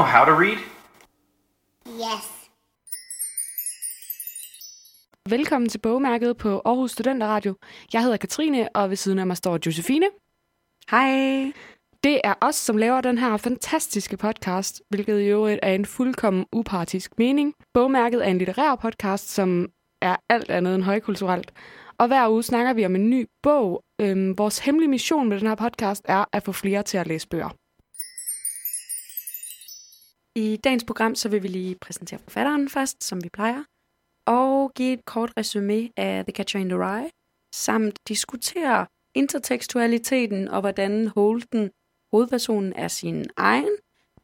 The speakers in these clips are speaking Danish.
know how to read? Yes. Velkommen til bogmærket på Aarhus Studenterradio. Jeg hedder Katrine, og ved siden af mig står Josefine. Hej. Det er os, som laver den her fantastiske podcast, hvilket i øvrigt er en fuldkommen upartisk mening. Bogmærket er en litterær podcast, som er alt andet end højkulturelt. Og hver uge snakker vi om en ny bog. Øhm, vores hemmelige mission med den her podcast er at få flere til at læse bøger. I dagens program så vil vi lige præsentere forfatteren først, som vi plejer, og give et kort resume af The Catcher in the Rye, samt diskutere intertekstualiteten og hvordan Holden, hovedpersonen, er sin egen,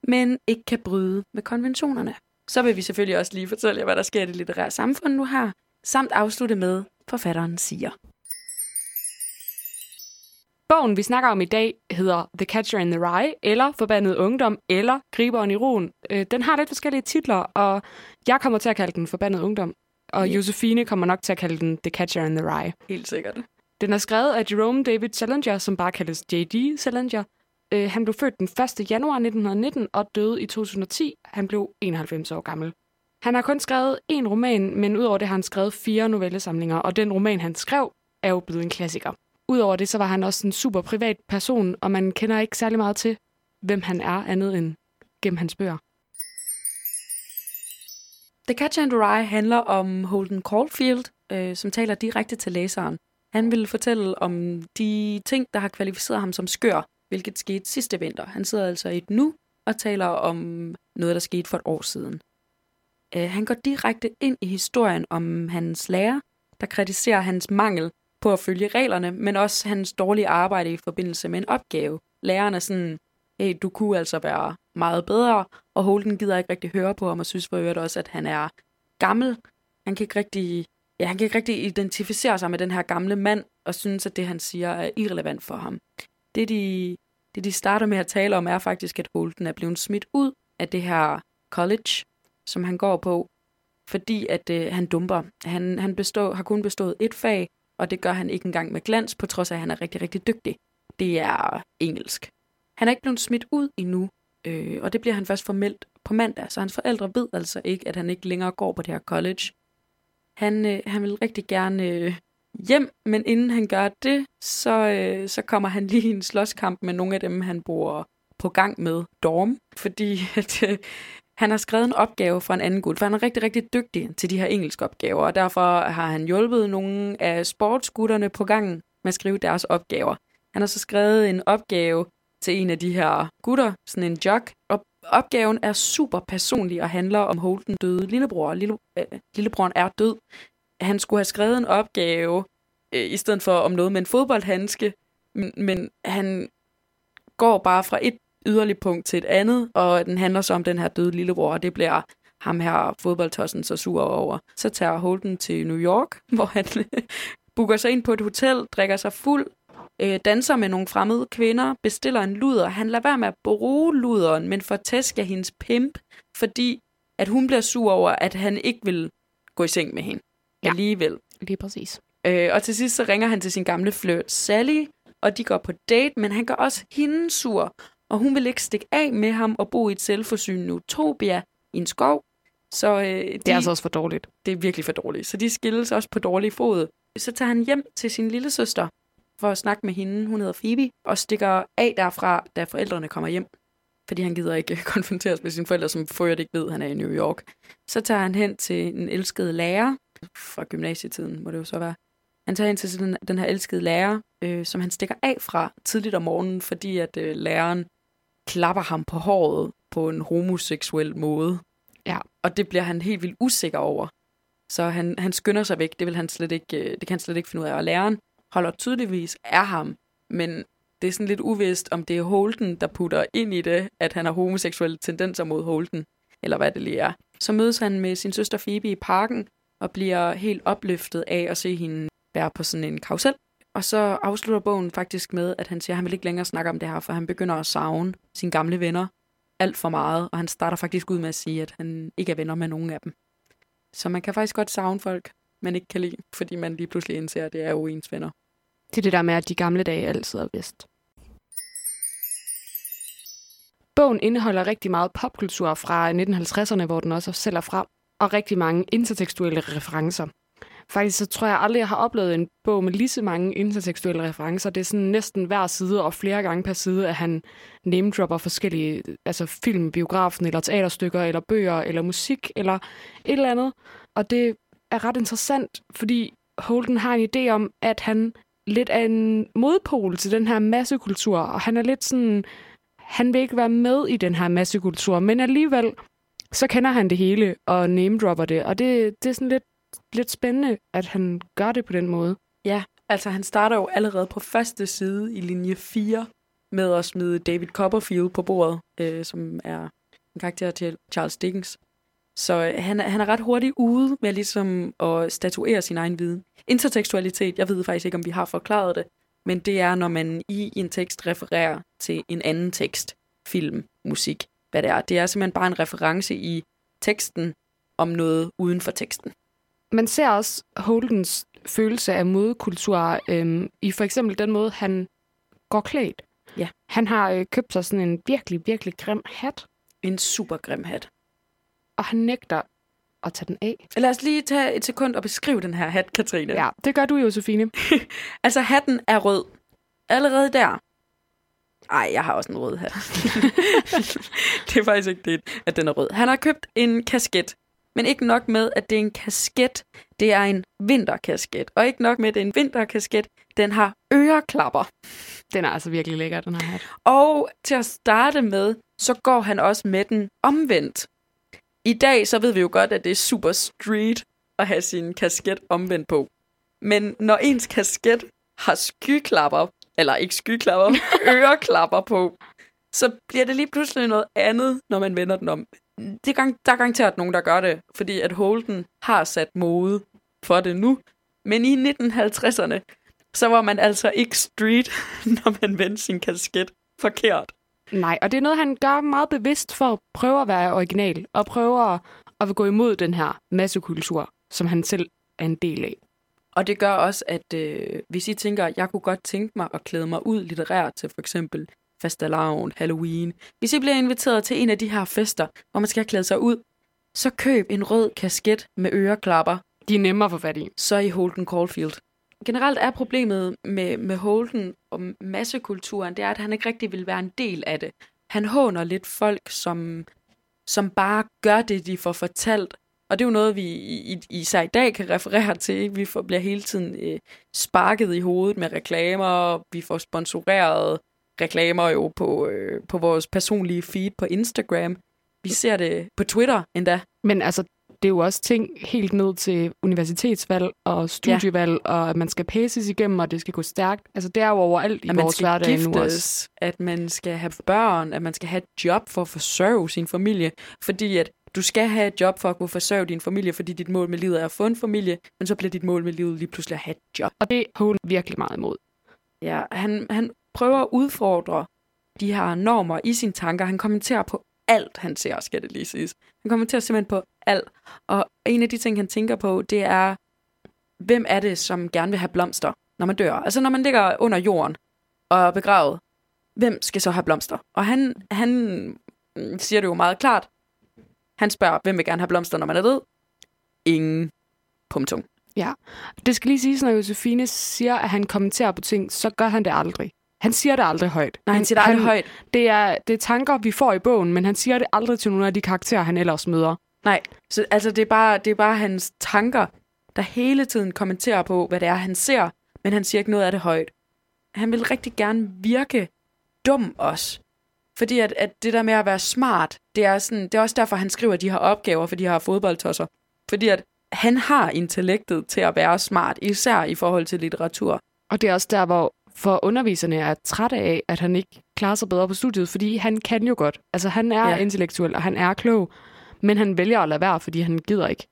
men ikke kan bryde med konventionerne. Så vil vi selvfølgelig også lige fortælle jer, hvad der sker i det litterære samfund nu her, samt afslutte med, forfatteren siger. Bogen, vi snakker om i dag, hedder The Catcher in the Rye, eller Forbandet Ungdom, eller Griberen i Roen. Øh, Den har lidt forskellige titler, og jeg kommer til at kalde den Forbandet Ungdom, og Ja. Josefine kommer nok til at kalde den The Catcher in the Rye. Helt sikkert. Den er skrevet af Jerome David Salinger, som bare kaldes J.D. Salinger. Øh, han blev født den 1. januar 1919 og døde i 2010. Han blev 91 år gammel. Han har kun skrevet én roman, men udover det har han skrevet fire novellesamlinger, og den roman, han skrev, er jo blevet en klassiker. Udover det, så var han også en super privat person, og man kender ikke særlig meget til, hvem han er, andet end gennem hans bøger. The Catcher in the Rye handler om Holden Caulfield, øh, som taler direkte til læseren. Han vil fortælle om de ting, der har kvalificeret ham som skør, hvilket skete sidste vinter. Han sidder altså i et nu og taler om noget, der skete for et år siden. Øh, han går direkte ind i historien om hans lærer, der kritiserer hans mangel på at følge reglerne, men også hans dårlige arbejde i forbindelse med en opgave. Læreren er sådan, hey, du kunne altså være meget bedre, og Holden gider ikke rigtig høre på ham, og synes for øvrigt også, at han er gammel. Han kan ikke rigtig, ja, han kan ikke rigtig identificere sig med den her gamle mand, og synes, at det, han siger, er irrelevant for ham. Det, de, det, de starter med at tale om, er faktisk, at Holden er blevet smidt ud af det her college, som han går på, fordi at øh, han dumper. Han, han bestå, har kun bestået et fag, og det gør han ikke engang med glans, på trods af, at han er rigtig, rigtig dygtig. Det er engelsk. Han er ikke blevet smidt ud endnu, øh, og det bliver han først formelt på mandag, så hans forældre ved altså ikke, at han ikke længere går på det her college. Han, øh, han vil rigtig gerne øh, hjem, men inden han gør det, så, øh, så kommer han lige i en slåskamp med nogle af dem, han bor på gang med, Dorm, fordi at, øh, han har skrevet en opgave for en anden gut, for han er rigtig, rigtig dygtig til de her engelske opgaver, og derfor har han hjulpet nogle af sportsgutterne på gangen med at skrive deres opgaver. Han har så skrevet en opgave til en af de her gutter, sådan en jock, og opgaven er super personlig og handler om Holden døde lillebror. Lille, øh, lillebroren er død. Han skulle have skrevet en opgave øh, i stedet for om noget med en fodboldhandske, men, men han går bare fra et yderligt punkt til et andet, og den handler så om den her døde lillebror, og det bliver ham her fodboldtossen så sur over. Så tager Holden til New York, hvor han booker sig ind på et hotel, drikker sig fuld, øh, danser med nogle fremmede kvinder, bestiller en luder. Han lader være med at bruge luderen, men får tæsk af hendes pimp, fordi at hun bliver sur over, at han ikke vil gå i seng med hende. Ja. Alligevel. Lige præcis. Øh, og til sidst så ringer han til sin gamle flirt Sally, og de går på date, men han gør også hende sur, og hun vil ikke stikke af med ham og bo i et selvforsynende utopia i en skov. Så øh, de, Det er altså også for dårligt. det er virkelig for dårligt. Så de skilles også på dårlig fod. Så tager han hjem til sin lille søster for at snakke med hende. Hun hedder Phoebe, og stikker af derfra, da forældrene kommer hjem. Fordi han gider ikke konfronteres med sine forældre, som for ikke ved, han er i New York. Så tager han hen til en elskede lærer, fra gymnasietiden må det jo så være. Han tager hen til den, den her elskede lærer, øh, som han stikker af fra tidligt om morgenen, fordi at øh, læreren klapper ham på håret på en homoseksuel måde. Ja. Og det bliver han helt vildt usikker over. Så han, han skynder sig væk. Det vil han slet ikke, øh, det kan han slet ikke finde ud af. Og læreren holder tydeligvis af ham, men det er sådan lidt uvist, om det er Holden, der putter ind i det, at han har homoseksuelle tendenser mod Holden, eller hvad det lige er. Så mødes han med sin søster Phoebe i parken, og bliver helt opløftet af at se hende være på sådan en karusel. Og så afslutter bogen faktisk med, at han siger, at han vil ikke længere snakke om det her, for han begynder at savne sine gamle venner alt for meget, og han starter faktisk ud med at sige, at han ikke er venner med nogen af dem. Så man kan faktisk godt savne folk, man ikke kan lide, fordi man lige pludselig indser, at det er jo ens venner. Det er det der med, at de gamle dage altid er bedst. Bogen indeholder rigtig meget popkultur fra 1950'erne, hvor den også selv er fra, og rigtig mange intertekstuelle referencer. Faktisk så tror jeg aldrig, jeg har oplevet en bog med lige så mange intertekstuelle referencer. Det er sådan næsten hver side og flere gange per side, at han name-dropper forskellige altså film, biografen, eller teaterstykker, eller bøger, eller musik, eller et eller andet. Og det er ret interessant, fordi Holden har en idé om, at han lidt er en modpol til den her massekultur, og han er lidt sådan, han vil ikke være med i den her massekultur, men alligevel, så kender han det hele og name-dropper det, og det, det er sådan lidt lidt spændende, at han gør det på den måde. Ja, altså han starter jo allerede på første side i linje 4 med at smide David Copperfield på bordet, øh, som er en karakter til Charles Dickens. Så øh, han, han er ret hurtigt ude med ligesom at statuere sin egen viden. Intertekstualitet, jeg ved faktisk ikke, om vi har forklaret det, men det er, når man i en tekst refererer til en anden tekst, film, musik, hvad det er. Det er simpelthen bare en reference i teksten om noget uden for teksten man ser også Holdens følelse af modekultur øhm, i for eksempel den måde, han går klædt. Ja. Han har øh, købt sig sådan en virkelig, virkelig grim hat. En super grim hat. Og han nægter at tage den af. Lad os lige tage et sekund og beskrive den her hat, Katrine. Ja, det gør du, Josefine. altså, hatten er rød. Allerede der. Ej, jeg har også en rød hat. det er faktisk ikke det, at den er rød. Han har købt en kasket men ikke nok med, at det er en kasket. Det er en vinterkasket. Og ikke nok med, at det er en vinterkasket. Den har øreklapper. Den er altså virkelig lækker, den her hat. Og til at starte med, så går han også med den omvendt. I dag, så ved vi jo godt, at det er super street at have sin kasket omvendt på. Men når ens kasket har skyklapper, eller ikke skyklapper, øreklapper på, så bliver det lige pludselig noget andet, når man vender den om det er gang, der er garanteret nogen, der gør det, fordi at Holden har sat mode for det nu. Men i 1950'erne, så var man altså ikke street, når man vendte sin kasket forkert. Nej, og det er noget, han gør meget bevidst for at prøve at være original, og prøve at, at gå imod den her massekultur, som han selv er en del af. Og det gør også, at øh, hvis I tænker, at jeg kunne godt tænke mig at klæde mig ud litterært til for eksempel fastelavn, Halloween. Hvis I bliver inviteret til en af de her fester, hvor man skal klæde sig ud, så køb en rød kasket med øreklapper. De er nemmere at få fat i. Så i Holden Caulfield. Generelt er problemet med, med Holden og massekulturen, det er, at han ikke rigtig vil være en del af det. Han håner lidt folk, som, som bare gør det, de får fortalt. Og det er jo noget, vi i, især i dag kan referere til. Vi får, bliver hele tiden øh, sparket i hovedet med reklamer, vi får sponsoreret reklamer jo på, øh, på vores personlige feed på Instagram. Vi ser det på Twitter endda. Men altså, det er jo også ting helt ned til universitetsvalg og studievalg, ja. og at man skal passes igennem, og det skal gå stærkt. Altså, det er jo overalt i at vores hverdag nu også. At man skal have børn, at man skal have et job for at forsørge sin familie. Fordi at du skal have et job for at kunne forsørge din familie, fordi dit mål med livet er at få en familie, men så bliver dit mål med livet lige pludselig at have et job. Og det er hun virkelig meget imod. Ja, han, han prøver at udfordre de her normer i sine tanker. Han kommenterer på alt, han ser, skal det lige siges. Han kommenterer simpelthen på alt. Og en af de ting, han tænker på, det er, hvem er det, som gerne vil have blomster, når man dør? Altså, når man ligger under jorden og er begravet, hvem skal så have blomster? Og han, han mm, siger det jo meget klart. Han spørger, hvem vil gerne have blomster, når man er død? Ingen. Punktum. Ja, det skal lige siges, når Josefine siger, at han kommenterer på ting, så gør han det aldrig. Han siger det aldrig højt. Nej, han siger det aldrig han, højt. Det er, det er tanker, vi får i bogen, men han siger det aldrig til nogle af de karakterer, han ellers møder. Nej, så altså det er, bare, det er bare hans tanker, der hele tiden kommenterer på, hvad det er, han ser, men han siger ikke noget af det højt. Han vil rigtig gerne virke dum også. Fordi at, at det der med at være smart, det er, sådan, det er også derfor, han skriver de her opgaver for de her fodboldtosser. Fordi at han har intellektet til at være smart, især i forhold til litteratur. Og det er også der, hvor for underviserne er trætte af, at han ikke klarer sig bedre på studiet, fordi han kan jo godt. Altså, han er ja. intellektuel, og han er klog, men han vælger at lade være, fordi han gider ikke.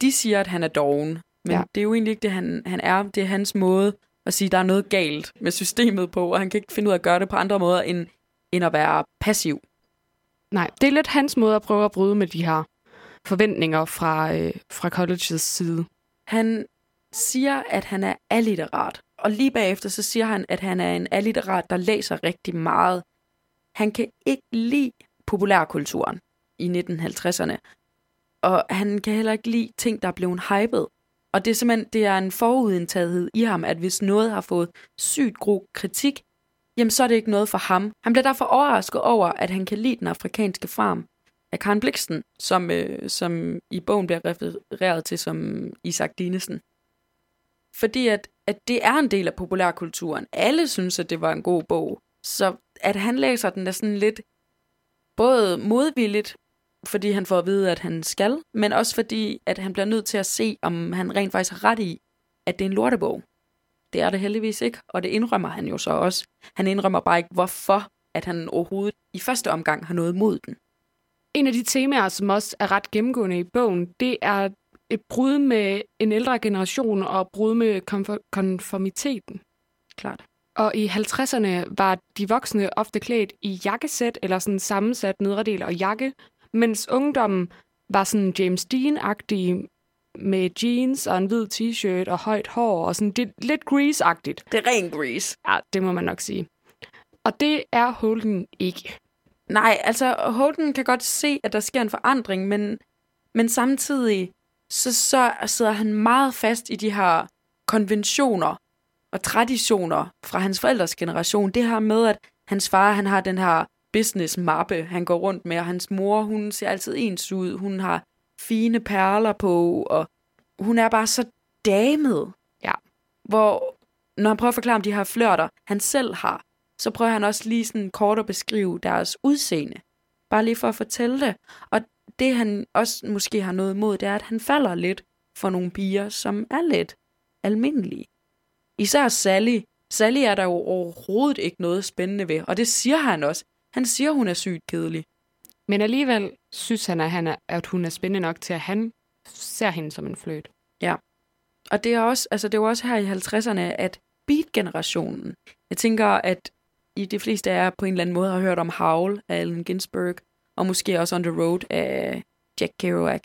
De siger, at han er doven, men ja. det er jo egentlig ikke det, han, han er. Det er hans måde at sige, at der er noget galt med systemet på, og han kan ikke finde ud af at gøre det på andre måder, end, end at være passiv. Nej, det er lidt hans måde at prøve at bryde med de her forventninger fra, øh, fra colleges side. Han siger, at han er alliterat. Og lige bagefter så siger han, at han er en alliterat, der læser rigtig meget. han kan ikke lide populærkulturen i 1950'erne. Og han kan heller ikke lide ting, der er blevet hypet. Og det er simpelthen det er en forudindtagethed i ham, at hvis noget har fået sygt grov kritik, jamen så er det ikke noget for ham. Han bliver derfor overrasket over, at han kan lide den afrikanske farm af Karen Bliksen, som, øh, som i bogen bliver refereret til som Isaac Dinesen. Fordi at, at det er en del af populærkulturen. Alle synes, at det var en god bog. Så at han læser den er sådan lidt både modvilligt, fordi han får at vide, at han skal, men også fordi, at han bliver nødt til at se, om han rent faktisk har ret i, at det er en lortebog. Det er det heldigvis ikke, og det indrømmer han jo så også. Han indrømmer bare ikke, hvorfor at han overhovedet i første omgang har noget mod den. En af de temaer, som også er ret gennemgående i bogen, det er et brud med en ældre generation og brud med konformiteten. Klart. Og i 50'erne var de voksne ofte klædt i jakkesæt eller sådan sammensat nederdel og jakke, mens ungdommen var sådan James Dean-agtig med jeans og en hvid t-shirt og højt hår og sådan det, lidt grease-agtigt. Det er ren grease. Ja, det må man nok sige. Og det er Holden ikke. Nej, altså Holden kan godt se, at der sker en forandring, men, men samtidig så, så sidder han meget fast i de her konventioner og traditioner fra hans forældres generation. Det her med, at hans far han har den her business-mappe, han går rundt med, og hans mor, hun ser altid ens ud. Hun har fine perler på, og hun er bare så damet. Ja. Hvor, når han prøver at forklare om de her flørter, han selv har, så prøver han også lige sådan kort at beskrive deres udseende. Bare lige for at fortælle det. Og det han også måske har noget imod, det er, at han falder lidt for nogle piger, som er lidt almindelige. Især Sally. Sally er der jo overhovedet ikke noget spændende ved, og det siger han også. Han siger, hun er sygt kedelig. Men alligevel synes han, at, han er, at hun er spændende nok til, at han ser hende som en fløjt. Ja. Og det er også, altså det er også her i 50'erne, at beat-generationen, jeg tænker, at i de fleste af jer på en eller anden måde har hørt om Howl af Allen Ginsberg, og måske også On the Road af Jack Kerouac.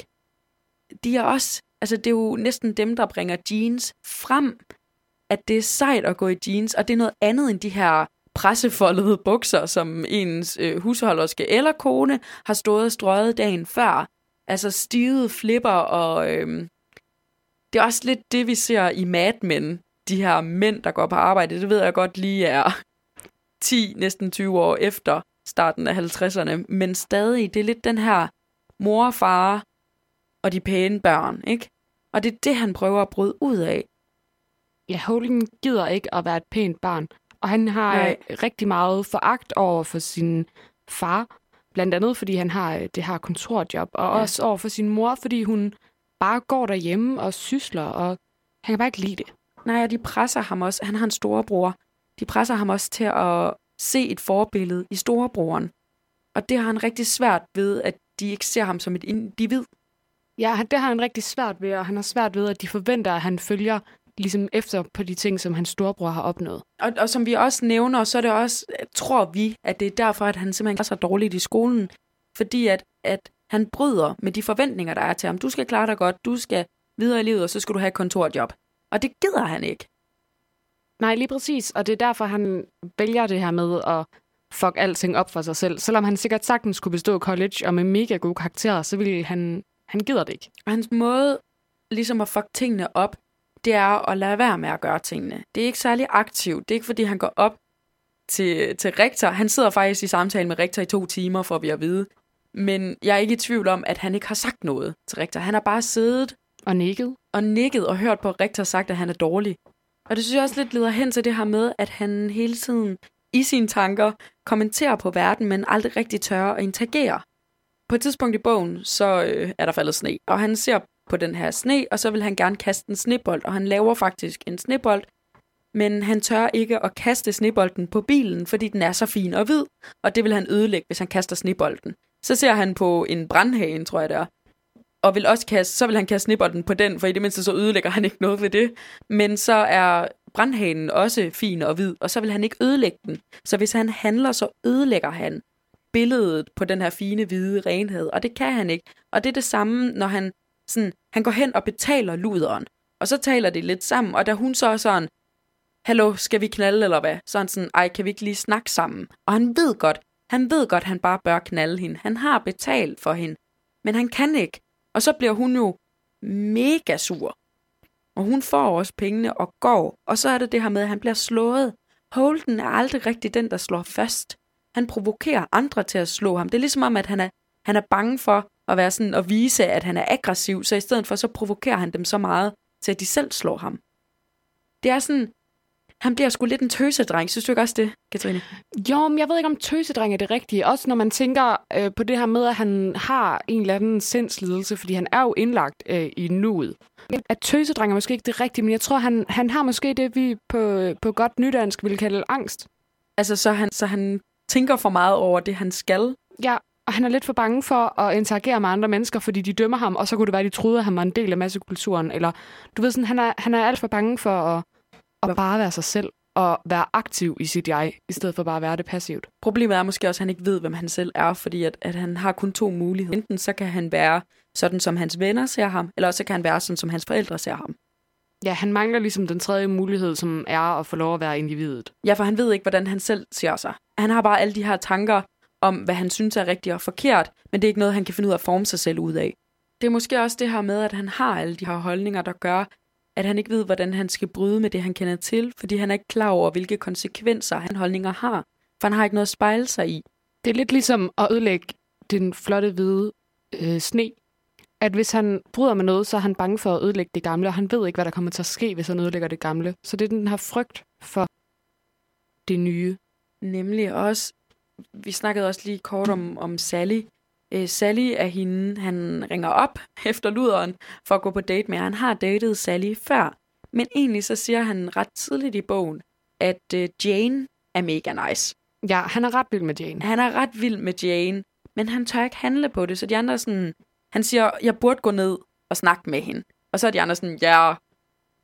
De er også, altså det er jo næsten dem, der bringer jeans frem, at det er sejt at gå i jeans, og det er noget andet end de her pressefoldede bukser, som ens øh, husholderske eller kone har stået og strøget dagen før. Altså stivede flipper, og øh, det er også lidt det, vi ser i Mad Men. De her mænd, der går på arbejde, det ved jeg godt lige er 10, næsten 20 år efter starten af 50'erne. Men stadig, det er lidt den her mor og far og de pæne børn, ikke? Og det er det, han prøver at bryde ud af. Ja, Holden gider ikke at være et pænt barn. Og han har Nej. rigtig meget foragt over for sin far, blandt andet fordi han har øh, det her kontorjob, og ja. også over for sin mor, fordi hun bare går derhjemme og sysler, og han kan bare ikke lide det. Nej, og de presser ham også. Han har en storebror. De presser ham også til at se et forbillede i storebroren. Og det har han rigtig svært ved, at de ikke ser ham som et individ. Ja, det har han rigtig svært ved, og han har svært ved, at de forventer, at han følger ligesom efter på de ting, som hans storebror har opnået. Og, og som vi også nævner, så er det også, tror vi, at det er derfor, at han simpelthen er så dårligt i skolen. Fordi at, at han bryder med de forventninger, der er til ham. Du skal klare dig godt, du skal videre i livet, og så skal du have et kontorjob. Og det gider han ikke. Nej, lige præcis. Og det er derfor, han vælger det her med at fuck alting op for sig selv. Selvom han sikkert sagtens kunne bestå college og med mega gode karakterer, så vil han, han gider det ikke. Og hans måde ligesom at fuck tingene op, det er at lade være med at gøre tingene. Det er ikke særlig aktivt. Det er ikke, fordi han går op til, til rektor. Han sidder faktisk i samtale med rektor i to timer, for vi at vide. Men jeg er ikke i tvivl om, at han ikke har sagt noget til rektor. Han har bare siddet og nikket. Og nikket og hørt på, at rektor sagt, at han er dårlig. Og det synes jeg også lidt leder hen til det her med, at han hele tiden i sine tanker kommenterer på verden, men aldrig rigtig tør at interagere. På et tidspunkt i bogen, så øh, er der faldet sne, og han ser på den her sne, og så vil han gerne kaste en snebold, og han laver faktisk en snebold, men han tør ikke at kaste snebolden på bilen, fordi den er så fin og hvid, og det vil han ødelægge, hvis han kaster snebolden. Så ser han på en brandhane, tror jeg det er, og vil også kaste, så vil han kaste snibbolden på den, for i det mindste så ødelægger han ikke noget ved det. Men så er brandhanen også fin og hvid, og så vil han ikke ødelægge den. Så hvis han handler, så ødelægger han billedet på den her fine, hvide renhed, og det kan han ikke. Og det er det samme, når han sådan, han går hen og betaler luderen, og så taler de lidt sammen, og da hun så er sådan, hallo, skal vi knalde eller hvad? Så er han sådan, ej, kan vi ikke lige snakke sammen? Og han ved godt, Han ved godt, han bare bør knalde hende. Han har betalt for hende. Men han kan ikke. Og så bliver hun jo mega sur. Og hun får også pengene og går. Og så er det det her med, at han bliver slået. Holden er aldrig rigtig den, der slår fast. Han provokerer andre til at slå ham. Det er ligesom om, at han er, han er bange for at være sådan og vise, at han er aggressiv. Så i stedet for, så provokerer han dem så meget, til at de selv slår ham. Det er sådan, han bliver sgu lidt en tøsedreng. Synes du ikke også det, Katrine? Jo, men jeg ved ikke, om tøsedreng er det rigtige. Også når man tænker øh, på det her med, at han har en eller anden sindslidelse, fordi han er jo indlagt øh, i nuet. At tøsedreng er måske ikke det rigtige, men jeg tror, han, han har måske det, vi på, på godt nydansk ville kalde angst. Altså, så han, så han tænker for meget over det, han skal. Ja, og han er lidt for bange for at interagere med andre mennesker, fordi de dømmer ham, og så kunne det være, at de troede, at han var en del af massekulturen. Eller, du ved sådan, han er, han er alt for bange for at, at bare være sig selv og være aktiv i sit jeg, i stedet for bare at være det passivt. Problemet er måske også, at han ikke ved, hvem han selv er, fordi at, at han har kun to muligheder. Enten så kan han være sådan, som hans venner ser ham, eller så kan han være sådan, som hans forældre ser ham. Ja, han mangler ligesom den tredje mulighed, som er at få lov at være individet. Ja, for han ved ikke, hvordan han selv ser sig. Han har bare alle de her tanker om, hvad han synes er rigtigt og forkert, men det er ikke noget, han kan finde ud af at forme sig selv ud af. Det er måske også det her med, at han har alle de her holdninger, der gør, at han ikke ved, hvordan han skal bryde med det, han kender til, fordi han er ikke klar over, hvilke konsekvenser han holdninger har, for han har ikke noget at spejle sig i. Det er lidt ligesom at ødelægge den flotte hvide øh, sne. At hvis han bryder med noget, så er han bange for at ødelægge det gamle, og han ved ikke, hvad der kommer til at ske, hvis han ødelægger det gamle. Så det er den her frygt for det nye. Nemlig også, vi snakkede også lige kort om, om Sally. Øh, Sally er hende, han ringer op efter luderen for at gå på date med. Han har datet Sally før, men egentlig så siger han ret tidligt i bogen, at øh, Jane er mega nice. Ja, han er ret vild med Jane. Han er ret vild med Jane, men han tør ikke handle på det, så de andre er sådan, han siger, jeg burde gå ned og snakke med hende. Og så er de andre sådan, ja,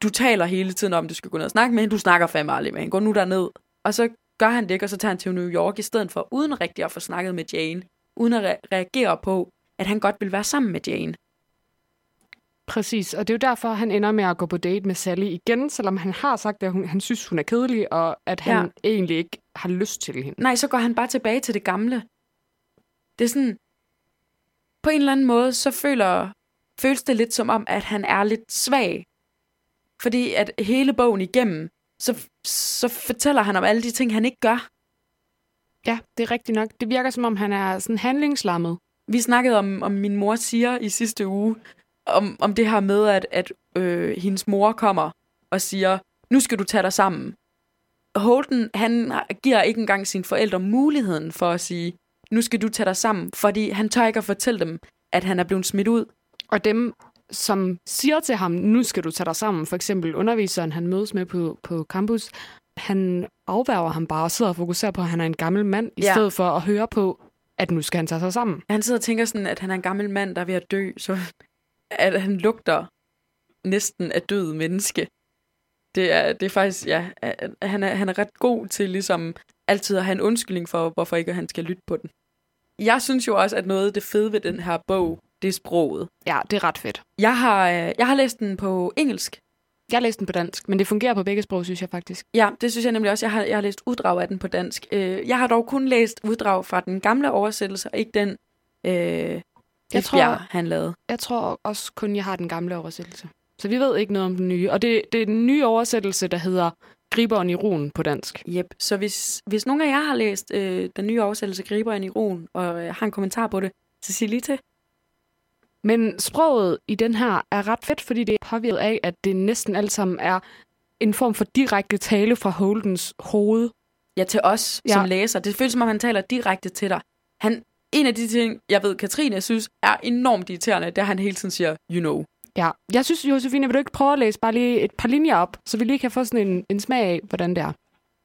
du taler hele tiden om, at du skal gå ned og snakke med hende, du snakker fandme aldrig med hende, gå nu derned. Og så gør han det ikke, og så tager han til New York i stedet for, uden rigtig at få snakket med Jane, uden at re- reagere på, at han godt vil være sammen med Jane. Præcis, og det er jo derfor, han ender med at gå på date med Sally igen, selvom han har sagt, at hun, han synes, hun er kedelig, og at han ja. egentlig ikke har lyst til hende. Nej, så går han bare tilbage til det gamle. Det er sådan, på en eller anden måde, så føler, føles det lidt som om, at han er lidt svag. Fordi at hele bogen igennem, så, så fortæller han om alle de ting, han ikke gør. Ja, det er rigtigt nok. Det virker som om, han er sådan handlingslammet. Vi snakkede om, om min mor siger i sidste uge, om, om det her med, at, at øh, hendes mor kommer og siger, nu skal du tage dig sammen. Holden, han giver ikke engang sine forældre muligheden for at sige, nu skal du tage dig sammen, fordi han tør ikke at fortælle dem, at han er blevet smidt ud. Og dem, som siger til ham, nu skal du tage dig sammen, for eksempel underviseren, han mødes med på, på campus, han afværger ham bare og sidder og fokuserer på, at han er en gammel mand, i Ja. stedet for at høre på, at nu skal han tage sig sammen. Han sidder og tænker sådan, at han er en gammel mand, der er ved at dø, så at han lugter næsten af død menneske. Det er, det er faktisk, ja, han er, han er ret god til ligesom altid at have en undskyldning for, hvorfor ikke han skal lytte på den. Jeg synes jo også, at noget af det fede ved den her bog, det er sproget. Ja, det er ret fedt. Jeg har, øh, jeg har læst den på engelsk. Jeg læste den på dansk, men det fungerer på begge sprog, synes jeg faktisk. Ja, det synes jeg nemlig også. Jeg har, jeg har læst uddrag af den på dansk. Øh, jeg har dog kun læst uddrag fra den gamle oversættelse, og ikke den, øh, Jeg jeg tror- han lavede. Jeg tror også kun, jeg har den gamle oversættelse. Så vi ved ikke noget om den nye. Og det, det er den nye oversættelse, der hedder Griberen i roen på dansk. Yep. Så hvis, hvis nogen af jer har læst øh, den nye oversættelse Griber ind i roen, og øh, har en kommentar på det, så sig lige til. Men sproget i den her er ret fedt, fordi det er påvirket af, at det næsten alt sammen er en form for direkte tale fra Holdens hoved. Ja, til os Ja. som læser. Det føles som om, han taler direkte til dig. Han, en af de ting, jeg ved, Katrine synes, er enormt irriterende, det er, at han hele tiden siger, you know. Ja, jeg synes, Josefine, vil du ikke prøve at læse bare lige et par linjer op, så vi lige kan få sådan en, en smag af, hvordan det er.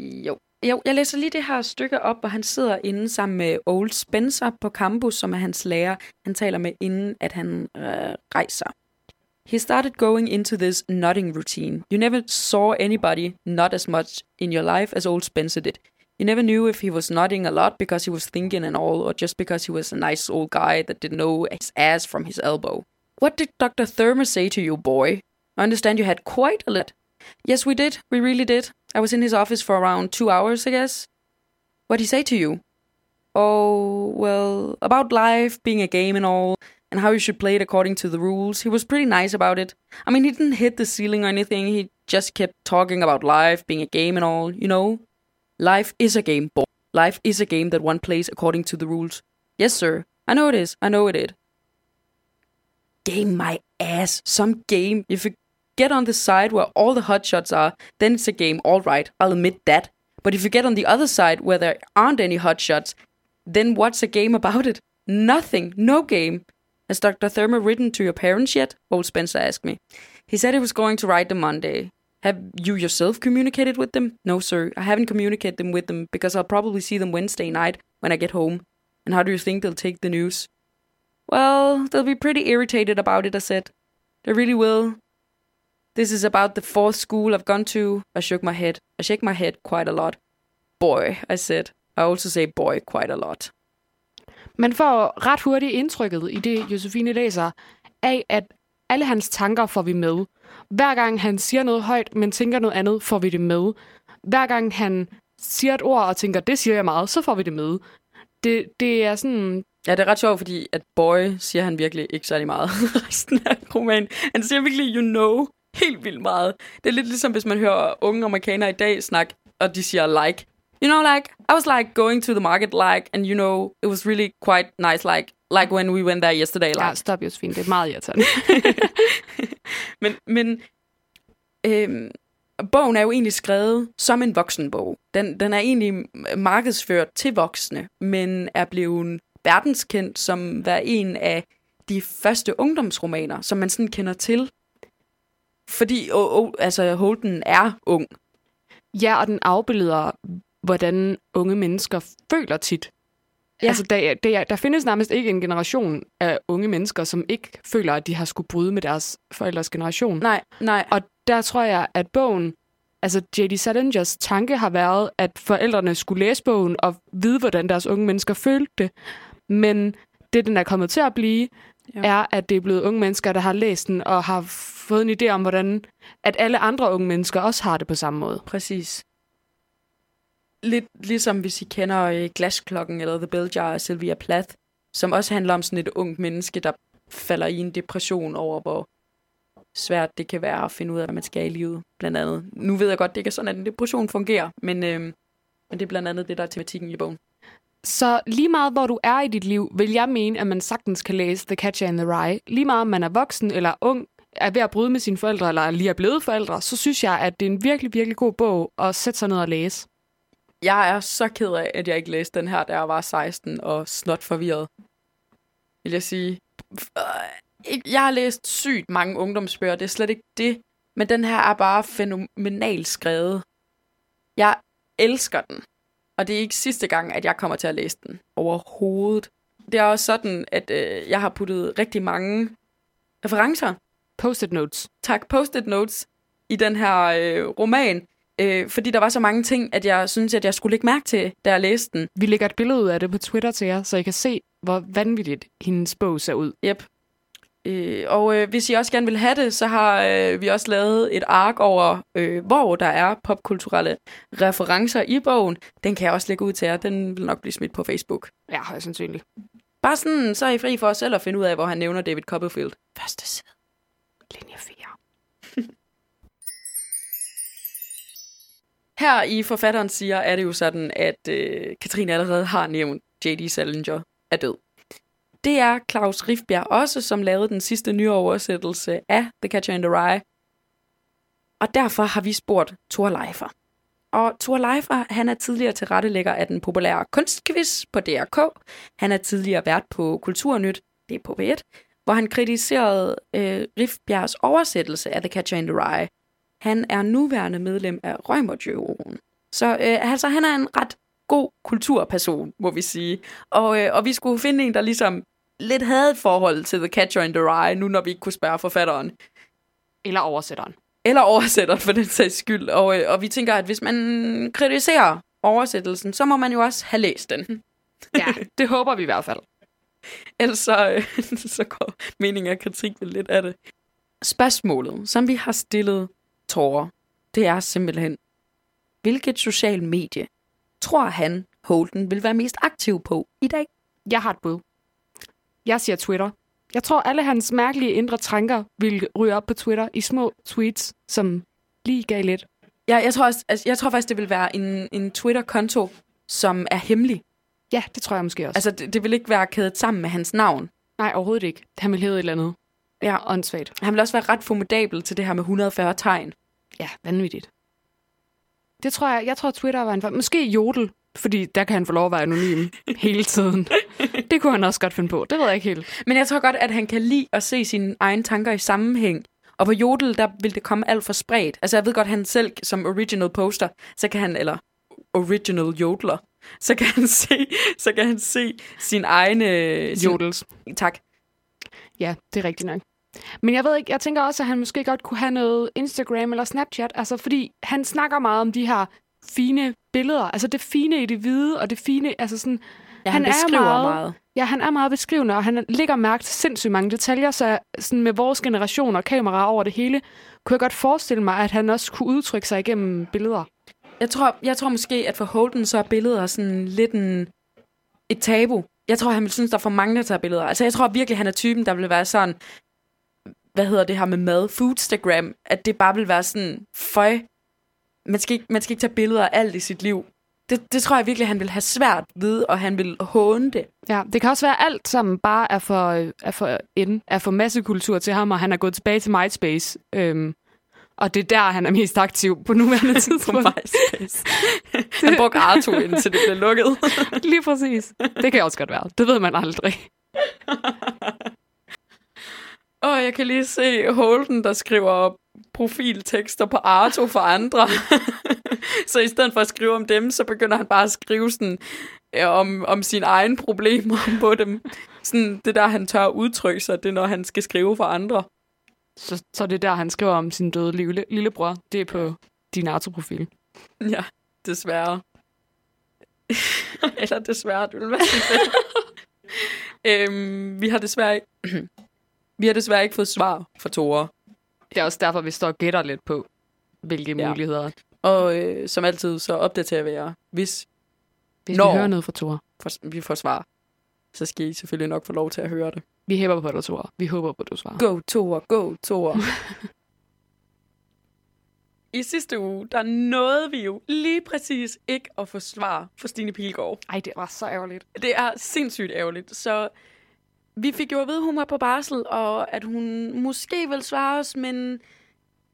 Jo jo. Jeg læser lige det her stykke op, hvor han sidder inde sammen med Old Spencer på campus, som er hans lærer. Han taler med inden, at han øh, rejser. He started going into this nodding routine. You never saw anybody not as much in your life as old Spencer did. You never knew if he was nodding a lot because he was thinking and all, or just because he was a nice old guy that didn't know his ass from his elbow. What did Dr. Thurmer say to you, boy? I understand you had quite a lot. Yes, we did. We really did. I was in his office for around two hours, I guess. What'd he say to you? Oh, well, about life being a game and all, and how you should play it according to the rules. He was pretty nice about it. I mean, he didn't hit the ceiling or anything. He just kept talking about life being a game and all, you know? Life is a game, boy. Life is a game that one plays according to the rules. Yes, sir. I know it is. I know it is. Game my ass. Some game. If you get on the side where all the hot shots are, then it's a game. All right. I'll admit that. But if you get on the other side where there aren't any hot shots, then what's a game about it? Nothing. No game. Has Dr. Therma written to your parents yet? Old Spencer asked me. He said he was going to write them Monday. Have you yourself communicated with them? No, sir. I haven't communicated them with them because I'll probably see them Wednesday night when I get home. And how do you think they'll take the news? Well, they'll be pretty irritated about it, I said. They really will. This is about the fourth school I've gone to. I shook my head. I shake my head quite a lot. Boy, I said. I also say boy quite a lot. Man får ret hurtigt indtrykket i det, Josefine læser, af at alle hans tanker får vi med. Hver gang han siger noget højt, men tænker noget andet, får vi det med. Hver gang han siger et ord og tænker, det siger jeg meget, så får vi det med. Det, det er sådan... Ja, det er ret sjovt, fordi at boy siger han virkelig ikke særlig meget resten af romanen. Han siger virkelig, you know, helt vildt meget. Det er lidt ligesom, hvis man hører unge amerikanere i dag snakke, og de siger like. You know, like, I was like going to the market, like, and you know, it was really quite nice, like, like when we went there yesterday. Like. Ja, stop Josefine, det er meget irriterende. men men øhm, bogen er jo egentlig skrevet som en voksenbog. Den, den er egentlig markedsført til voksne, men er blevet verdenskendt som være en af de første ungdomsromaner, som man sådan kender til. Fordi oh, oh, altså, Holden er ung. Ja, og den afbilleder, hvordan unge mennesker føler tit. Ja. Altså, der, der, der findes nærmest ikke en generation af unge mennesker, som ikke føler, at de har skulle bryde med deres forældres generation. Nej, nej. Og der tror jeg, at bogen, altså J.D. Salingers tanke har været, at forældrene skulle læse bogen og vide, hvordan deres unge mennesker følte det. Men det, den er kommet til at blive, ja. er, at det er blevet unge mennesker, der har læst den og har fået en idé om, hvordan at alle andre unge mennesker også har det på samme måde. Præcis. Lidt ligesom hvis I kender øh, Glasklokken eller The Bell Jar af Sylvia Plath, som også handler om sådan et ungt menneske, der falder i en depression over, hvor svært det kan være at finde ud af, hvad man skal i livet, blandt andet. Nu ved jeg godt, det ikke er sådan, at en depression fungerer, men, øh, men det er blandt andet det, der er tematikken i bogen. Så lige meget, hvor du er i dit liv, vil jeg mene, at man sagtens kan læse The Catcher in the Rye. Lige meget, om man er voksen eller ung, er ved at bryde med sine forældre, eller lige er blevet forældre, så synes jeg, at det er en virkelig, virkelig god bog at sætte sig ned og læse. Jeg er så ked af, at jeg ikke læste den her, da jeg var 16 og snot forvirret. Vil jeg sige. Øh, jeg har læst sygt mange ungdomsbøger, det er slet ikke det. Men den her er bare fænomenalt skrevet. Jeg elsker den. Og det er ikke sidste gang, at jeg kommer til at læse den overhovedet. Det er også sådan, at øh, jeg har puttet rigtig mange referencer. Post-it notes. Tak, post-it notes i den her øh, roman. Øh, fordi der var så mange ting, at jeg synes, at jeg skulle lægge mærke til, da jeg læste den. Vi lægger et billede ud af det på Twitter til jer, så I kan se, hvor vanvittigt hendes bog ser ud. Yep. Øh, og øh, hvis I også gerne vil have det, så har øh, vi også lavet et ark over, øh, hvor der er popkulturelle referencer i bogen. Den kan jeg også lægge ud til jer. Den vil nok blive smidt på Facebook. Ja, højst sandsynligt. Bare sådan, så er I fri for os selv at finde ud af, hvor han nævner David Copperfield. Første side. Linje 4. Her i forfatteren siger, er det jo sådan, at øh, Katrine allerede har nævnt J.D. Salinger er død. Det er Claus Rifbjerg også, som lavede den sidste nye oversættelse af The Catcher in the Rye. Og derfor har vi spurgt Thor Leifer. Og Thor Leifer, han er tidligere tilrettelægger af den populære kunstquiz på DRK. Han er tidligere vært på Kulturnyt, det er på B1, hvor han kritiserede øh, Rifbjergs oversættelse af The Catcher in the Rye. Han er nuværende medlem af Røgmorjøen. Så øh, altså, han er en ret god kulturperson, må vi sige. Og, øh, og vi skulle finde en, der ligesom lidt havde et forhold til The Catcher in the Rye, nu når vi ikke kunne spørge forfatteren. Eller oversætteren. Eller oversætteren, for den sags skyld. Og, øh, og vi tænker, at hvis man kritiserer oversættelsen, så må man jo også have læst den. ja, det håber vi i hvert fald. Ellers så, øh, så går meningen af kritik vel lidt af det. Spørgsmålet, som vi har stillet Tore, det er simpelthen, hvilket social medie tror han Holden vil være mest aktiv på i dag? Jeg har et bud. Jeg siger Twitter. Jeg tror, alle hans mærkelige indre tanker vil ryge op på Twitter i små tweets, som lige gav lidt. Ja, jeg tror, også, altså, jeg tror faktisk, det vil være en, en Twitter-konto, som er hemmelig. Ja, det tror jeg måske også. Altså, det, det vil ikke være kædet sammen med hans navn. Nej, overhovedet ikke. Han vil hedde et eller andet. Ja. Åndssvagt. Han vil også være ret formidabel til det her med 140 tegn. Ja, vanvittigt. Det tror jeg, jeg tror Twitter var en... Måske Jodel, fordi der kan han få lov at være anonym hele tiden. Det kunne han også godt finde på. Det ved jeg ikke helt. Men jeg tror godt, at han kan lide at se sine egne tanker i sammenhæng. Og på Jodel, der vil det komme alt for spredt. Altså, jeg ved godt, han selv som original poster, så kan han, eller original jodler, så kan han se, så kan han se sin egne... Sin, Jodels. tak. Ja, det er rigtigt nok. Men jeg ved ikke, jeg tænker også, at han måske godt kunne have noget Instagram eller Snapchat, altså fordi han snakker meget om de her fine billeder, altså det fine i det hvide, og det fine, altså sådan... Ja, han, han er beskriver meget. meget. Ja, han er meget beskrivende, og han lægger mærke til sindssygt mange detaljer, så sådan med vores generation og kameraer over det hele, kunne jeg godt forestille mig, at han også kunne udtrykke sig igennem billeder. Jeg tror, jeg tror måske, at for Holden, så er billeder sådan lidt en, et tabu. Jeg tror, han vil synes, der er for mange, der tager billeder. Altså, jeg tror virkelig, han er typen, der vil være sådan, hvad hedder det her med mad, foodstagram, at det bare vil være sådan, føj, man skal ikke, man skal ikke tage billeder af alt i sit liv. Det, det tror jeg virkelig, han vil have svært ved, og han vil håne det. Ja, det kan også være alt, som bare er for, øh, er for, in, er for massekultur til ham, og han er gået tilbage til MySpace. Øhm, og det er der, han er mest aktiv på nuværende tidspunkt. På MySpace. han brugte Arto, indtil det blev lukket. Lige præcis. Det kan også godt være. Det ved man aldrig. Og jeg kan lige se Holden, der skriver profiltekster på Arto for andre. så i stedet for at skrive om dem, så begynder han bare at skrive sådan, ja, om, om sine egne problemer på dem. Sådan, det der, han tør udtrykke sig, det er, når han skal skrive for andre. Så, så det er der, han skriver om sin døde lille, lillebror. Det er på din Arto-profil. Ja, desværre. Eller desværre, det vil være øhm, Vi har desværre ikke... vi har desværre ikke fået svar fra Tore. Det er også derfor, vi står og gætter lidt på, hvilke Ja. muligheder. Og øh, som altid, så opdaterer vi jer, hvis Hvis Når- vi hører noget fra Thor. for, vi får svar. Så skal I selvfølgelig nok få lov til at høre det. Vi hæber på dig, Thor. Vi håber på, at du svarer. Go, Tore, go, Tore. I sidste uge, der nåede vi jo lige præcis ikke at få svar for Stine Pilgaard. Ej, det var så ærgerligt. Det er sindssygt ærgerligt. Så vi fik jo at vide, at hun var på barsel, og at hun måske vil svare os, men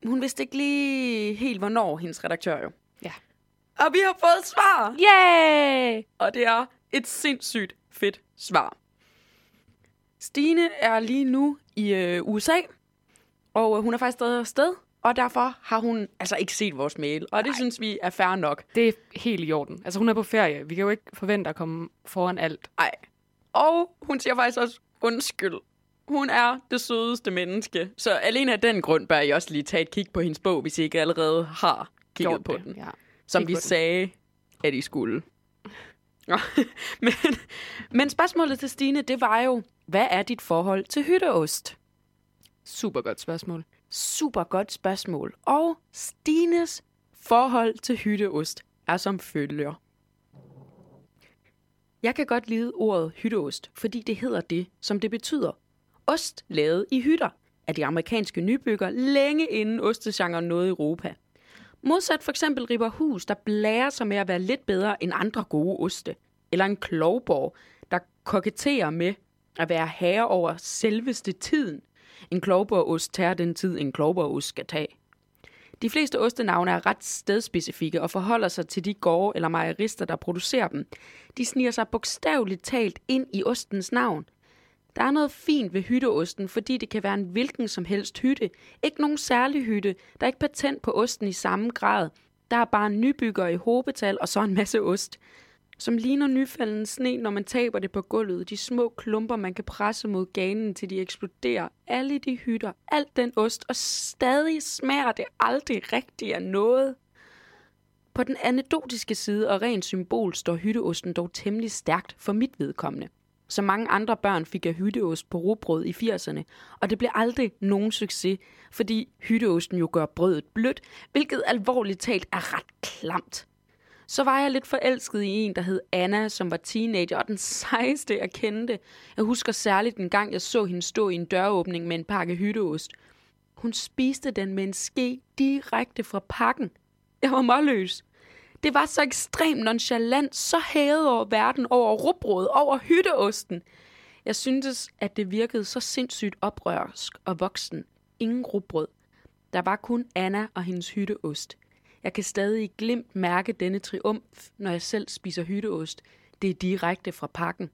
hun vidste ikke lige helt, hvornår hendes redaktør jo. Ja. Og vi har fået svar! Yay! Og det er et sindssygt fedt svar. Stine er lige nu i øh, USA, og øh, hun er faktisk stadig afsted, og derfor har hun altså ikke set vores mail, og det Nej. synes vi er fair nok. Det er helt i orden. Altså, hun er på ferie. Vi kan jo ikke forvente at komme foran alt. Ej. Og hun siger faktisk også undskyld. Hun er det sødeste menneske, så alene af den grund bør I også lige tage et kig på hendes bog, hvis I ikke allerede har kigget Gjort på det. den. Ja. Som Kig vi sagde, at I skulle. Men, men spørgsmålet til Stine, det var jo, hvad er dit forhold til hytteost? Super godt spørgsmål. Super godt spørgsmål. Og Stines forhold til hytteost er som følger. Jeg kan godt lide ordet hytteost, fordi det hedder det, som det betyder. Ost lavet i hytter af de amerikanske nybygger længe inden ostegenren nåede Europa. Modsat for eksempel Riberhus, der blærer sig med at være lidt bedre end andre gode oste. Eller en Klovborg, der koketterer med at være herre over selveste tiden. En Klovborg-ost tager den tid, en Klovborg-ost skal tage. De fleste ostenavne er ret stedspecifikke og forholder sig til de gårde eller mejerister, der producerer dem. De sniger sig bogstaveligt talt ind i ostens navn. Der er noget fint ved hytteosten, fordi det kan være en hvilken som helst hytte. Ikke nogen særlig hytte. Der er ikke patent på osten i samme grad. Der er bare nybygger i hobetal og så en masse ost. Som ligner nyfalden sne, når man taber det på gulvet. De små klumper, man kan presse mod ganen, til de eksploderer. Alle de hytter, alt den ost, og stadig smager det aldrig rigtigt af noget. På den anekdotiske side og rent symbol står hytteosten dog temmelig stærkt for mit vedkommende. Som mange andre børn fik jeg hytteost på rugbrød i 80'erne, og det blev aldrig nogen succes, fordi hytteosten jo gør brødet blødt, hvilket alvorligt talt er ret klamt. Så var jeg lidt forelsket i en, der hed Anna, som var teenager, og den sejeste, jeg kendte. Jeg husker særligt en gang, jeg så hende stå i en døråbning med en pakke hytteost. Hun spiste den med en ske direkte fra pakken. Jeg var målløs. Det var så ekstremt nonchalant, så hævet over verden, over rugbrød, over hytteosten. Jeg syntes, at det virkede så sindssygt oprørsk og voksen. Ingen rugbrød. Der var kun Anna og hendes hytteost. Jeg kan stadig glimt mærke denne triumf, når jeg selv spiser hytteost. Det er direkte fra pakken.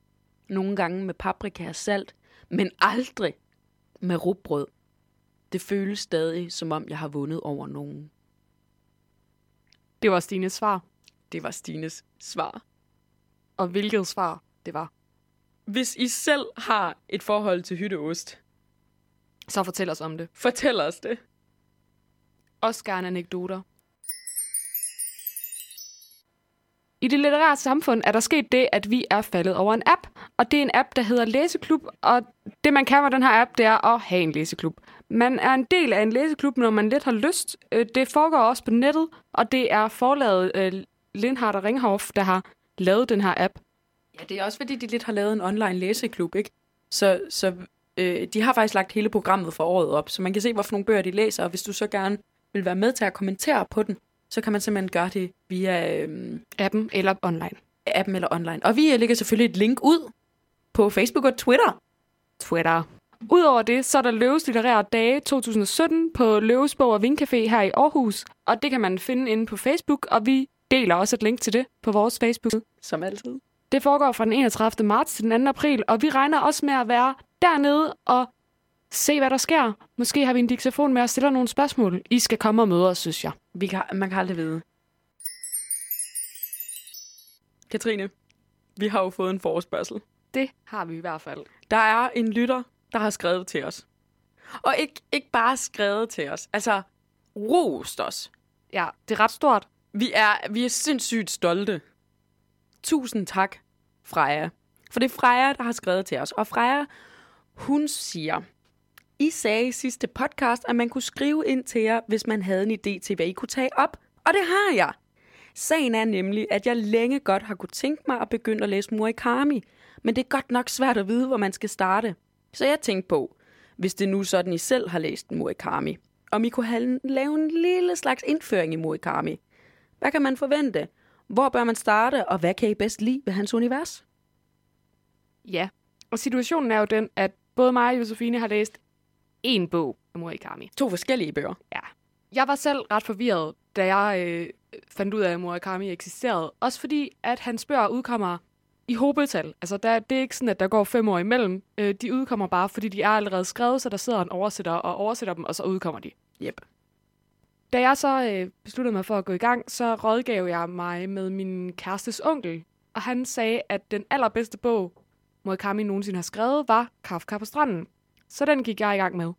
Nogle gange med paprika og salt, men aldrig med rugbrød. Det føles stadig, som om jeg har vundet over nogen. Det var Stines svar. Det var Stines svar. Og hvilket svar det var. Hvis I selv har et forhold til hytteost, Så fortæl os om det. fortæl os det. Også gerne anekdoter. I det litterære samfund er der sket det, at vi er faldet over en app. Og det er en app, der hedder Læseklub. Og det, man kan med den her app, det er at have en læseklub. Man er en del af en læseklub, når man lidt har lyst. Øh, det foregår også på nettet, og det er forlaget øh, Lindhardt og Ringhoff, der har lavet den her app. Ja, det er også fordi, de lidt har lavet en online læseklub, ikke? Så, så øh, de har faktisk lagt hele programmet for året op, så man kan se, hvorfor nogle bøger de læser, og hvis du så gerne vil være med til at kommentere på den, så kan man simpelthen gøre det via øh, Appen eller online. appen eller online. Og vi lægger selvfølgelig et link ud på Facebook og Twitter. Twitter. Udover det, så er der Løves Litterære Dage 2017 på Løves Bog og Vincafé her i Aarhus. Og det kan man finde inde på Facebook, og vi deler også et link til det på vores Facebook. Som altid. Det foregår fra den 31. marts til den 2. april, og vi regner også med at være dernede og se, hvad der sker. Måske har vi en diktafon med og stiller nogle spørgsmål. I skal komme og møde os, synes jeg. Vi kan, man kan aldrig vide. Katrine, vi har jo fået en forespørgsel. Det har vi i hvert fald. Der er en lytter, der har skrevet til os. Og ikke, ikke bare skrevet til os, altså rost os. Ja, det er ret stort. Vi er, vi er sindssygt stolte. Tusind tak, Freja. For det er Freja, der har skrevet til os. Og Freja, hun siger, i sagde i sidste podcast, at man kunne skrive ind til jer, hvis man havde en idé til, hvad I kunne tage op. Og det har jeg. Sagen er nemlig, at jeg længe godt har kunne tænke mig at begynde at læse Murakami. Men det er godt nok svært at vide, hvor man skal starte. Så jeg tænkte på, hvis det nu sådan, I selv har læst Murakami, om I kunne have, lave en lille slags indføring i Murakami. Hvad kan man forvente? Hvor bør man starte, og hvad kan I bedst lide ved hans univers? Ja. Og situationen er jo den, at både mig og Josefine har læst én bog af Murakami. To forskellige bøger. Ja. Jeg var selv ret forvirret, da jeg øh, fandt ud af, at Murakami eksisterede. Også fordi, at hans bøger udkommer i hobetal. Altså, der, det er ikke sådan, at der går fem år imellem. Øh, de udkommer bare, fordi de er allerede skrevet, så der sidder en oversætter og oversætter dem, og så udkommer de. Yep. Da jeg så øh, besluttede mig for at gå i gang, så rådgav jeg mig med min kærestes onkel. Og han sagde, at den allerbedste bog, Murakami nogensinde har skrevet, var Kafka på stranden. Så den gik jeg i gang med.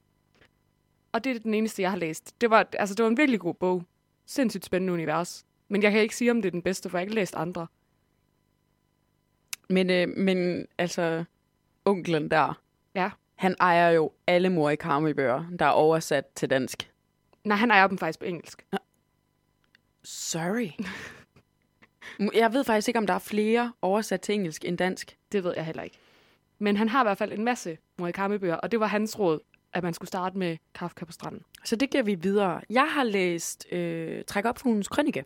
Og det er den eneste, jeg har læst. Det var, altså, det var en virkelig god bog. Sindssygt spændende univers. Men jeg kan ikke sige, om det er den bedste, for jeg har ikke læst andre. Men, øh, men altså, onklen der, Ja. han ejer jo alle Murakami-bøger, der er oversat til dansk. Nej, han ejer dem faktisk på engelsk. Sorry. Jeg ved faktisk ikke, om der er flere oversat til engelsk end dansk. Det ved jeg heller ikke. Men han har i hvert fald en masse Murakami-bøger, og det var hans råd, at man skulle starte med Kafka på stranden. Så det giver vi videre. Jeg har læst øh, Træk op fuglens krønike.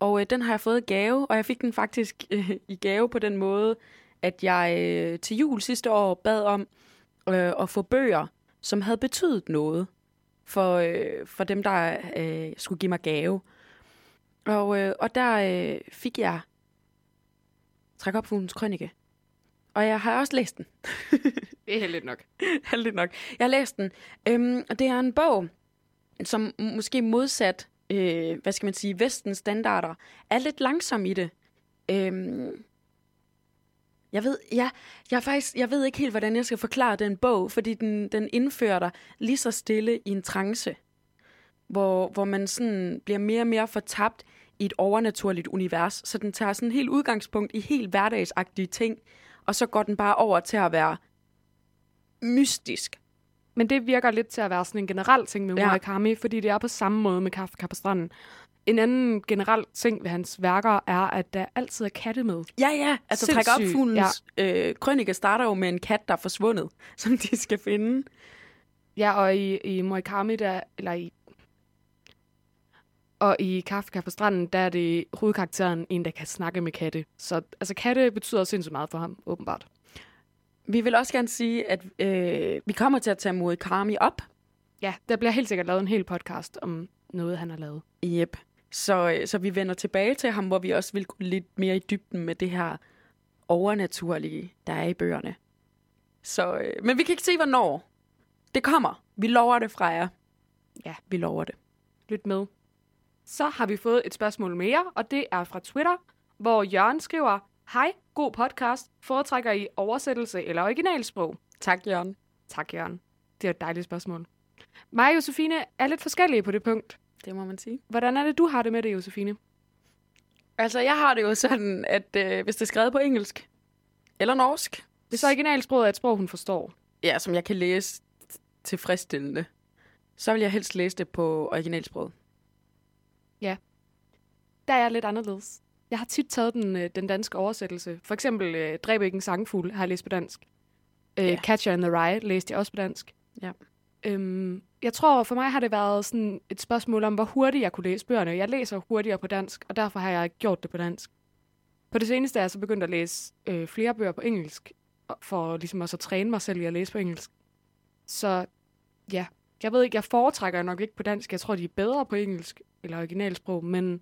Og øh, den har jeg fået i gave, og jeg fik den faktisk øh, i gave på den måde, at jeg øh, til jul sidste år bad om øh, at få bøger, som havde betydet noget for, øh, for dem, der øh, skulle give mig gave. Og, øh, og der øh, fik jeg Træk op fuglens krønike. Og jeg har også læst den. Det er heldigt nok. Heldigt nok. Jeg har læst den. Øhm, og det er en bog, som måske modsat, øh, hvad skal man sige, vestens standarder, er lidt langsom i det. Øhm, jeg ved, ja, jeg, faktisk, jeg ved ikke helt, hvordan jeg skal forklare den bog, fordi den, den indfører dig lige så stille i en trance, hvor, hvor man sådan bliver mere og mere fortabt i et overnaturligt univers. Så den tager sådan helt udgangspunkt i helt hverdagsagtige ting, og så går den bare over til at være mystisk. Men det virker lidt til at være sådan en generel ting med Ja. Murakami, fordi det er på samme måde med Kafka på stranden. En anden generel ting ved hans værker er, at der altid er katte med. Ja, ja. Altså, træk op fuglens ja. øh, krønike starter jo med en kat, der er forsvundet, som de skal finde. Ja, og i, i Murakami, der, eller i, og i Kafka på stranden, der er det hovedkarakteren en, der kan snakke med katte. Så altså, katte betyder sindssygt meget for ham, åbenbart. Vi vil også gerne sige, at øh, vi kommer til at tage Murakami op. Ja, der bliver helt sikkert lavet en hel podcast om noget, han har lavet. Yep. Så, øh, så vi vender tilbage til ham, hvor vi også vil gå lidt mere i dybden med det her overnaturlige, der er i bøgerne. Så, øh, men vi kan ikke se, hvornår. Det kommer. Vi lover det fra jer. Ja. Vi lover det. Lyt med. Så har vi fået et spørgsmål mere, og det er fra Twitter, hvor Jørgen skriver, Hej, god podcast. Foretrækker I oversættelse eller originalsprog? Tak, Jørgen. Tak, Jørgen. Det er et dejligt spørgsmål. Mig og Josefine er lidt forskellige på det punkt. Det må man sige. Hvordan er det, du har det med det, Josefine? Altså, jeg har det jo sådan, at øh, hvis det er skrevet på engelsk eller norsk, Hvis originalsproget er et sprog, hun forstår. ja, som jeg kan læse tilfredsstillende, så vil jeg helst læse det på originalsproget. Der er jeg lidt anderledes. Jeg har tit taget den, øh, den danske oversættelse. For eksempel øh, Dræb ikke en sangfugl har jeg læst på dansk. Øh, Ja. Catcher in the Rye læste jeg også på dansk. Ja. Øhm, jeg tror, for mig har det været sådan et spørgsmål om, hvor hurtigt jeg kunne læse bøgerne. Jeg læser hurtigere på dansk, og derfor har jeg gjort det på dansk. På det seneste er jeg så begyndt at læse øh, flere bøger på engelsk, for ligesom også at træne mig selv i at læse på engelsk. Så ja, jeg ved ikke, jeg foretrækker nok ikke på dansk. Jeg tror, de er bedre på engelsk eller originalsprog, men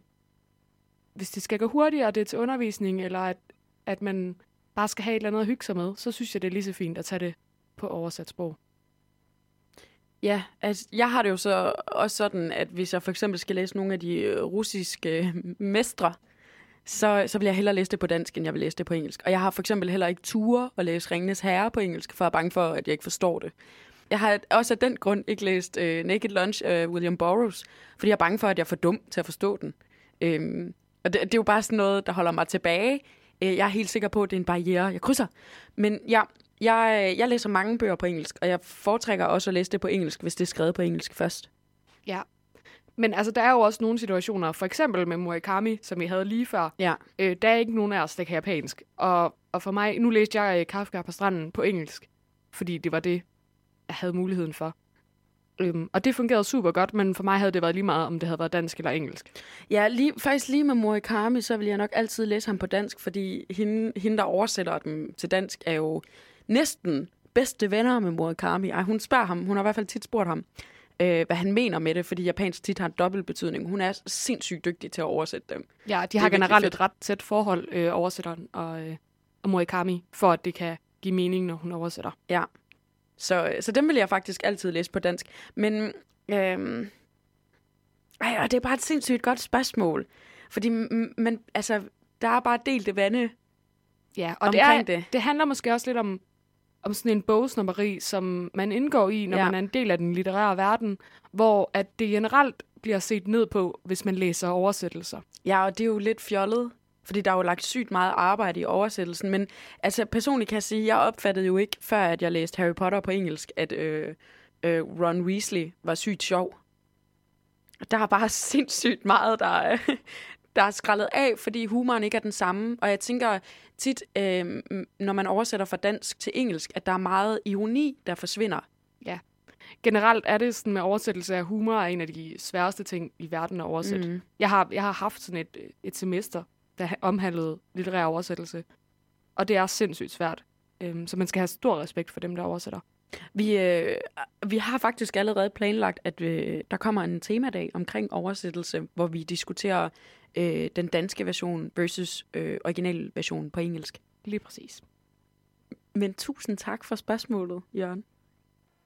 hvis det skal gå hurtigere, og det er til undervisning, eller at, at man bare skal have et eller andet at hygge sig med, så synes jeg, det er lige så fint at tage det på oversat sprog. Ja, altså, jeg har det jo så også sådan, at hvis jeg for eksempel skal læse nogle af de øh, russiske øh, mestre, så, så vil jeg hellere læse det på dansk, end jeg vil læse det på engelsk. Og jeg har for eksempel heller ikke ture at læse Ringenes Herre på engelsk, for jeg er bange for, at jeg ikke forstår det. Jeg har også af den grund ikke læst uh, Naked Lunch af William Burroughs, fordi jeg er bange for, at jeg er for dum til at forstå den. Øhm, og det, det er jo bare sådan noget, der holder mig tilbage. Øh, Jeg er helt sikker på, at det er en barriere, jeg krydser. Men ja, jeg, jeg læser mange bøger på engelsk, og jeg foretrækker også at læse det på engelsk, hvis det er skrevet på engelsk først. Ja. Men altså, der er jo også nogle situationer, for eksempel med Murakami, som vi havde lige før. Ja. Øh, der er ikke nogen af os, der kan japansk. Og, og for mig, nu læste jeg øh, Kafka på stranden på engelsk, fordi det var det, havde muligheden for. Øhm, og det fungerede super godt, men for mig havde det været lige meget, om det havde været dansk eller engelsk. Ja, lige, faktisk lige med Murakami, så vil jeg nok altid læse ham på dansk, fordi hende, hende der oversætter dem til dansk, er jo næsten bedste venner med Murakami. Ej, hun spørger ham, hun har i hvert fald tit spurgt ham, øh, hvad han mener med det, fordi japansk tit har en dobbelt betydning. Hun er sindssygt dygtig til at oversætte dem. Ja, de har generelt et ret tæt forhold, øh, oversætteren og, øh, og Murakami, for at det kan give mening, når hun oversætter. Ja. Så, så dem vil jeg faktisk altid læse på dansk. Men øhm, ej, og det er bare et sindssygt godt spørgsmål. Fordi man, altså, der er bare delte vande Ja, og det, er, det. det handler måske også lidt om, om sådan en bogsnopperi, som man indgår i, når ja. man er en del af den litterære verden, hvor at det generelt bliver set ned på, hvis man læser oversættelser. Ja, og det er jo lidt fjollet, fordi der er jo lagt sygt meget arbejde i oversættelsen. Men altså, personligt kan jeg sige, at jeg opfattede jo ikke, før at jeg læste Harry Potter på engelsk, at øh, øh, Ron Weasley var sygt sjov. Der er bare sindssygt meget, der er, der er skrællet af, fordi humoren ikke er den samme. Og jeg tænker tit, øh, når man oversætter fra dansk til engelsk, at der er meget ironi, der forsvinder. Generelt er det sådan med oversættelse af humor er en af de sværeste ting i verden at oversætte. Mm. Jeg, har, jeg har haft sådan et, et semester, der omhandlede litterær oversættelse, og det er sindssygt svært. Øhm, så man skal have stor respekt for dem, der oversætter. Vi, øh, vi har faktisk allerede planlagt, at øh, der kommer en temadag omkring oversættelse, hvor vi diskuterer øh, den danske version versus øh, originalversionen på engelsk. Lige præcis. Men tusind tak for spørgsmålet, Jørgen.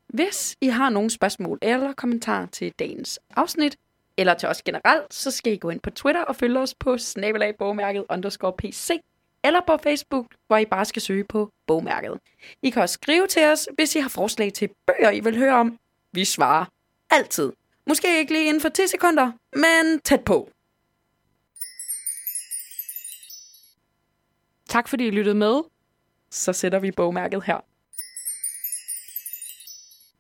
Hvis I har nogle spørgsmål eller kommentarer til dagens afsnit, eller til os generelt, så skal I gå ind på Twitter og følge os på snabelagbogmærket underscore pc, eller på Facebook, hvor I bare skal søge på bogmærket. I kan også skrive til os, hvis I har forslag til bøger, I vil høre om. Vi svarer altid. Måske ikke lige inden for 10 sekunder, men tæt på. Tak fordi I lyttede med. Så sætter vi bogmærket her.